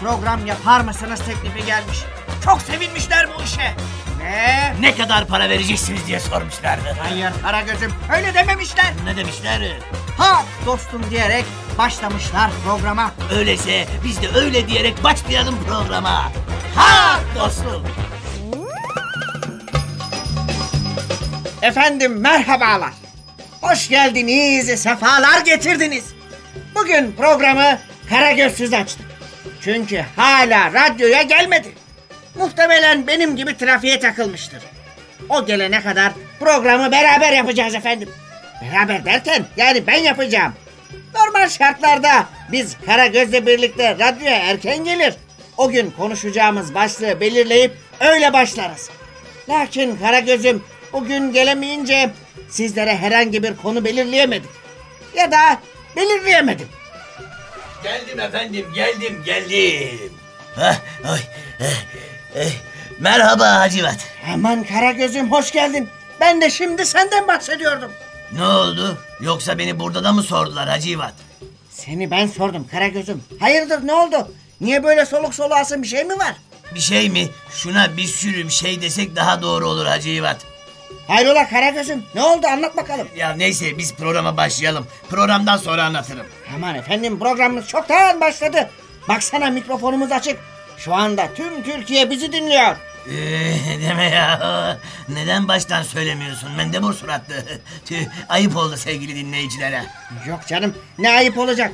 program yapar mısınız teklifi gelmiş. Çok sevinmişler bu işe. Ve Ne kadar para vereceksiniz diye sormuşlardı. hayır Karagöz'üm öyle dememişler. Ne demişler? Ha dostum diyerek başlamışlar programa. Öyleyse biz de öyle diyerek başlayalım programa. Ha dostum. Efendim merhabalar. Hoş geldiniz, sefalar getirdiniz. Bugün programı Karagözsüz açtık. Çünkü hala radyoya gelmedi. Muhtemelen benim gibi trafiğe takılmıştır. O gelene kadar programı beraber yapacağız efendim. Beraber derken yani ben yapacağım. Normal şartlarda biz Karagöz'le birlikte radyoya erken gelir. O gün konuşacağımız başlığı belirleyip öyle başlarız. Lakin Karagöz'üm bugün gelemeyince sizlere herhangi bir konu belirleyemedik. Ya da belirleyemedim. Geldim efendim geldim geldim. Hah, oy, eh, eh. Merhaba Hacivat. Aman Karagöz'üm hoş geldin. Ben de şimdi senden bahsediyordum. Ne oldu? Yoksa beni burada da mı sordular Hacivat? Seni ben sordum Karagöz'üm. Hayırdır ne oldu? Niye böyle soluk soluğasın bir şey mi var? Bir şey mi? Şuna bir sürü bir şey desek daha doğru olur Hacivat. Hayrola Karagöz'üm ne oldu anlat bakalım. Ya neyse biz programa başlayalım. Programdan sonra anlatırım. Aman efendim programımız çoktan başladı. Baksana mikrofonumuz açık. Şu anda tüm Türkiye bizi dinliyor. Ee, deme ya. Neden baştan söylemiyorsun? Mendebur suratlı. Tüh, ayıp oldu sevgili dinleyicilere. Yok canım ne ayıp olacak.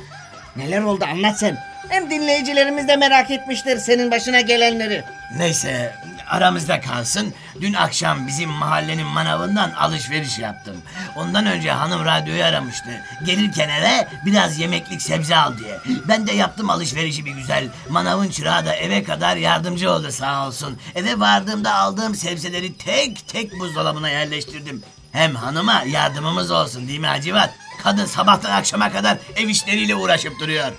Neler oldu anlat sen. Hem dinleyicilerimiz de merak etmiştir senin başına gelenleri. Neyse aramızda kalsın. Dün akşam bizim mahallenin manavından alışveriş yaptım. Ondan önce hanım radyoyu aramıştı. Gelirken eve biraz yemeklik sebze al diye. Ben de yaptım alışverişi bir güzel. Manavın çırağı da eve kadar yardımcı oldu sağ olsun. Eve vardığımda aldığım sebzeleri tek tek buzdolabına yerleştirdim. Hem hanıma yardımımız olsun değil mi Hacivat? Kadın sabahtan akşama kadar ev işleriyle uğraşıp duruyor.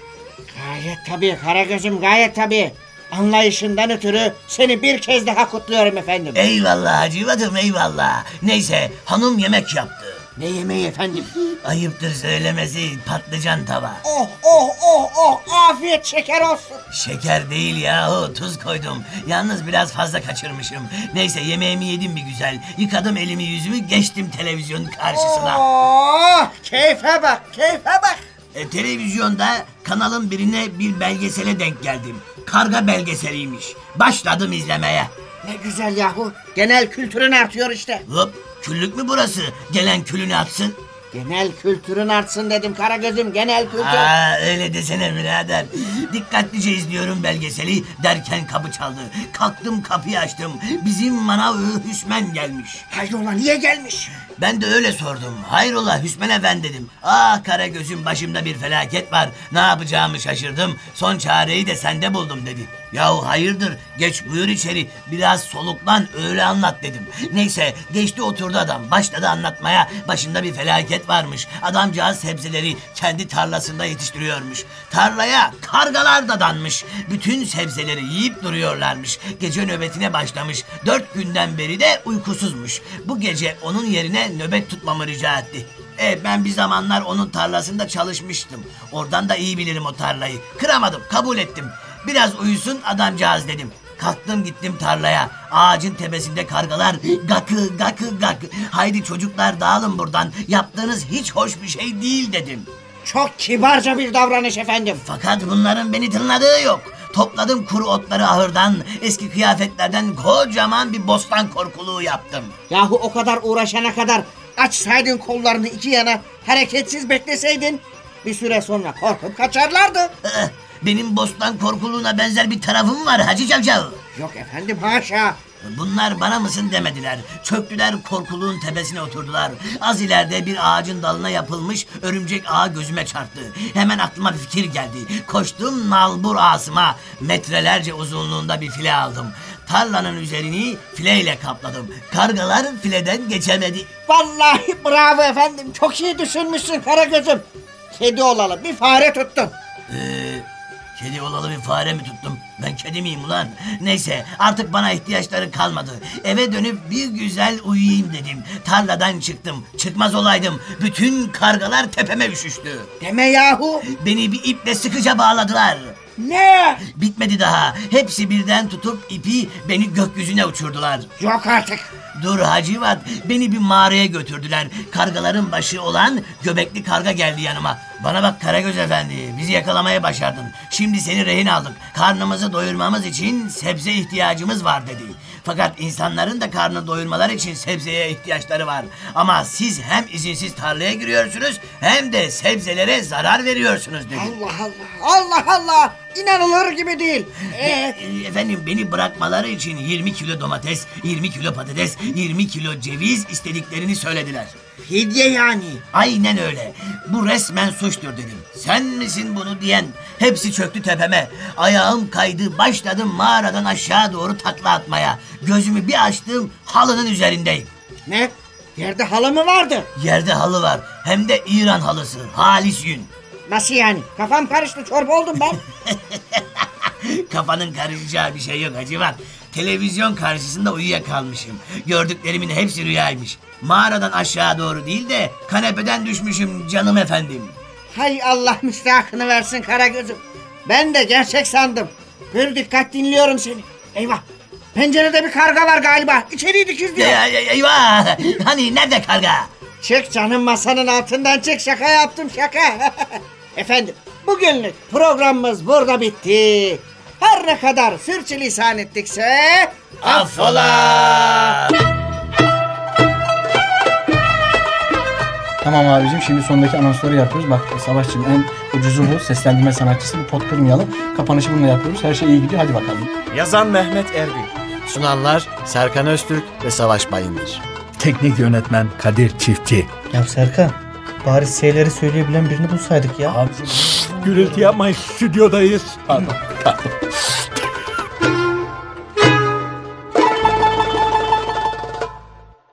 Gayet tabii Karagöz'üm gayet tabii. Anlayışından ötürü seni bir kez daha kutluyorum efendim. Eyvallah Hacivat'ım eyvallah. Neyse hanım yemek yaptı. Ne yemeği efendim? Ayıptır söylemesi patlıcan tava. Oh oh oh oh afiyet şeker olsun. Şeker değil yahu tuz koydum. Yalnız biraz fazla kaçırmışım. Neyse yemeğimi yedim bir güzel. Yıkadım elimi yüzümü geçtim televizyonun karşısına. Oh keyfe bak keyfe bak. E, televizyonda kanalın birine bir belgesele denk geldim. Karga belgeseliymiş. Başladım izlemeye. Ne güzel yahu. Genel kültürün artıyor işte. Hop küllük mü burası? Gelen külünü atsın. Genel kültürün artsın dedim Karagöz'üm genel kültür. Aa, öyle desene birader. Dikkatlice izliyorum belgeseli derken kapı çaldı. Kalktım kapıyı açtım. Bizim manav Hüsmen gelmiş. Hayrola niye gelmiş? Ben de öyle sordum. Hayrola Hüsmen efendi dedim. Ah kara gözüm başımda bir felaket var. Ne yapacağımı şaşırdım. Son çareyi de sende buldum dedi. Yahu hayırdır geç buyur içeri. Biraz soluklan öyle anlat dedim. Neyse geçti oturdu adam. Başladı anlatmaya. Başında bir felaket varmış. Adamcağız sebzeleri kendi tarlasında yetiştiriyormuş. Tarlaya kargalar da danmış. Bütün sebzeleri yiyip duruyorlarmış. Gece nöbetine başlamış. Dört günden beri de uykusuzmuş. Bu gece onun yerine nöbet tutmamı rica etti. E ben bir zamanlar onun tarlasında çalışmıştım. Oradan da iyi bilirim o tarlayı. Kıramadım, kabul ettim. Biraz uyusun adamcağız dedim. Kalktım gittim tarlaya. Ağacın tepesinde kargalar gakı gakı gakı. Haydi çocuklar dağılın buradan. Yaptığınız hiç hoş bir şey değil dedim. Çok kibarca bir davranış efendim. Fakat bunların beni tınladığı yok. Topladım kuru otları ahırdan, eski kıyafetlerden kocaman bir bostan korkuluğu yaptım. Yahu o kadar uğraşana kadar açsaydın kollarını iki yana hareketsiz bekleseydin bir süre sonra korkup kaçarlardı. Benim bostan korkuluğuna benzer bir tarafım var Hacı Cavcav. Yok efendim haşa. Bunlar bana mısın demediler. Çöktüler korkuluğun tepesine oturdular. Az ileride bir ağacın dalına yapılmış örümcek ağı gözüme çarptı. Hemen aklıma bir fikir geldi. Koştum nalbur ağasıma. Metrelerce uzunluğunda bir file aldım. Tarlanın üzerini fileyle kapladım. Kargalar fileden geçemedi. Vallahi bravo efendim. Çok iyi düşünmüşsün Karagöz'üm. Kedi olalı bir fare tuttun. Ee, kedi olalı bir fare mi tuttum? Ben kedi miyim ulan? Neyse artık bana ihtiyaçları kalmadı. Eve dönüp bir güzel uyuyayım dedim. Tarladan çıktım. Çıkmaz olaydım. Bütün kargalar tepeme üşüştü. Deme yahu. Beni bir iple sıkıca bağladılar. Ne? Bitmedi daha. Hepsi birden tutup ipi beni gökyüzüne uçurdular. Yok artık. Dur Hacivat beni bir mağaraya götürdüler. Kargaların başı olan göbekli karga geldi yanıma. Bana bak Karagöz Efendi bizi yakalamaya başardın. Şimdi seni rehin aldık. Karnımızı doyurmamız için sebze ihtiyacımız var dedi. Fakat insanların da karnını doyurmaları için sebzeye ihtiyaçları var. Ama siz hem izinsiz tarlaya giriyorsunuz hem de sebzelere zarar veriyorsunuz dedi. Allah Allah. Allah Allah. İnanılır gibi değil. Ee, E, Efendim beni bırakmaları için 20 kilo domates, 20 kilo patates, 20 kilo ceviz istediklerini söylediler. fidye yani. Aynen öyle. Bu resmen suçtur dedim. Sen misin bunu diyen? Hepsi çöktü tepeme. Ayağım kaydı başladım mağaradan aşağı doğru takla atmaya. Gözümü bir açtım halının üzerindeyim. Ne? Yerde halı mı vardı? Yerde halı var hem de İran halısı halis yün. Nasıl yani? Kafam karıştı çorba oldum ben. Kafanın karışacağı bir şey yok Hacivat. Televizyon karşısında uyuyakalmışım. Gördüklerimin hepsi rüyaymış. Mağaradan aşağı doğru değil de kanepeden düşmüşüm canım efendim. Hay Allah müstahakını versin Karagöz'üm. Ben de gerçek sandım. Bir dikkat dinliyorum seni. Eyvah. Pencerede bir karga var galiba. İçeriği dikizliyor. Ey- ey- Eyvah! Hani nerede karga? Çık canım masanın altından çık. Şaka yaptım şaka. Efendim bugünlük programımız burada bitti. Her ne kadar sürçülisan ettikse... Affola! Tamam abicim şimdi sondaki anonsları yapıyoruz. Bak Savaşçım en ucuzu bu. Seslendirme sanatçısı. Bir pot kırmayalım. Kapanışı bununla yapıyoruz. Her şey iyi gidiyor. Hadi bakalım. Yazan Mehmet Erbil. Sunanlar Serkan Öztürk ve Savaş Bayındır. Teknik yönetmen Kadir Çiftçi. Ya Serkan bari S'leri söyleyebilen birini bulsaydık ya. Gürültü yapmayın stüdyodayız. Pardon. Pardon.